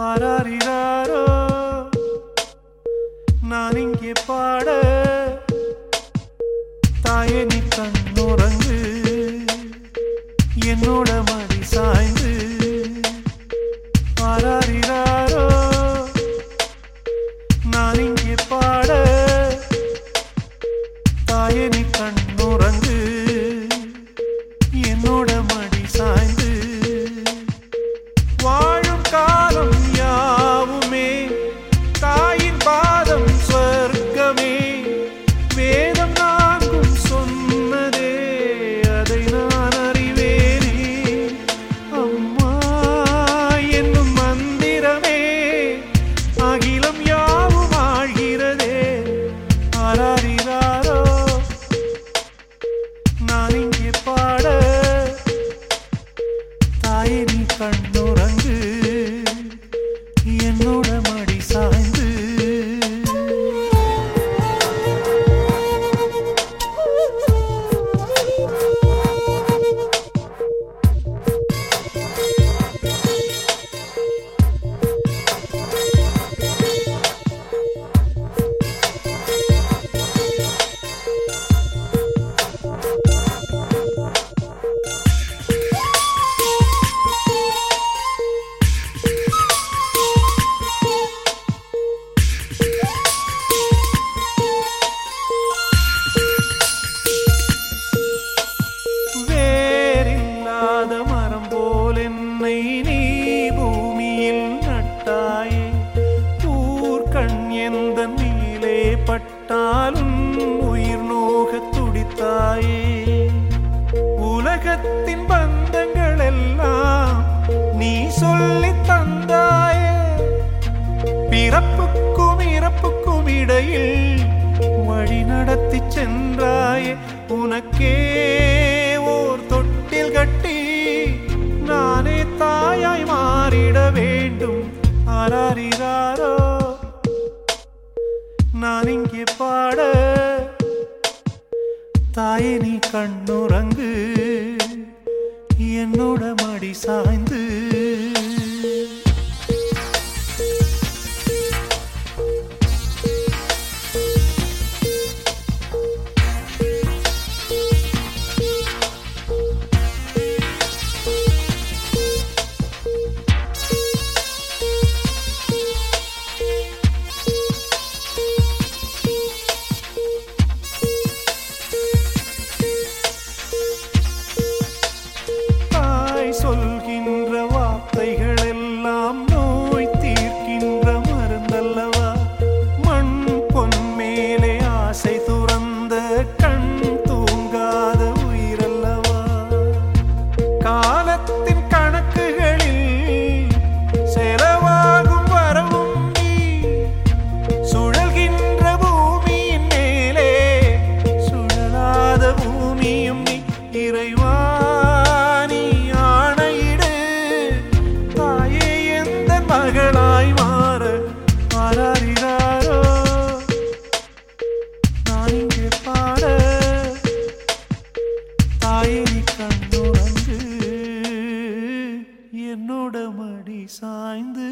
ஆராரிராரோ? நான் இங்கே பாட தாயே நீ கண்ணுறங்கு என்னோட மடி சாய்ந்து உலகத்தின் பந்தங்கள் எல்லாம் நீ சொல்லி தந்தாயே. பிறப்புக்கும் இறப்புக்கும் இடையில் வழி நடத்தி சென்றாயே. உனக்கே ஓர் தொட்டில் கட்டி நானே தாயாய் மாறிட வேண்டும். ஆராரிராரோ தாயே நீ கண்ணுறங்கு. என்னோட மடி சாய்ந்து நீ ஆணையிடு. தாயே எந்த மகளாய் மாற மாறாரினாரோ நான் இங்கே பாட தாயே நீ என்னோட மடி சாய்ந்து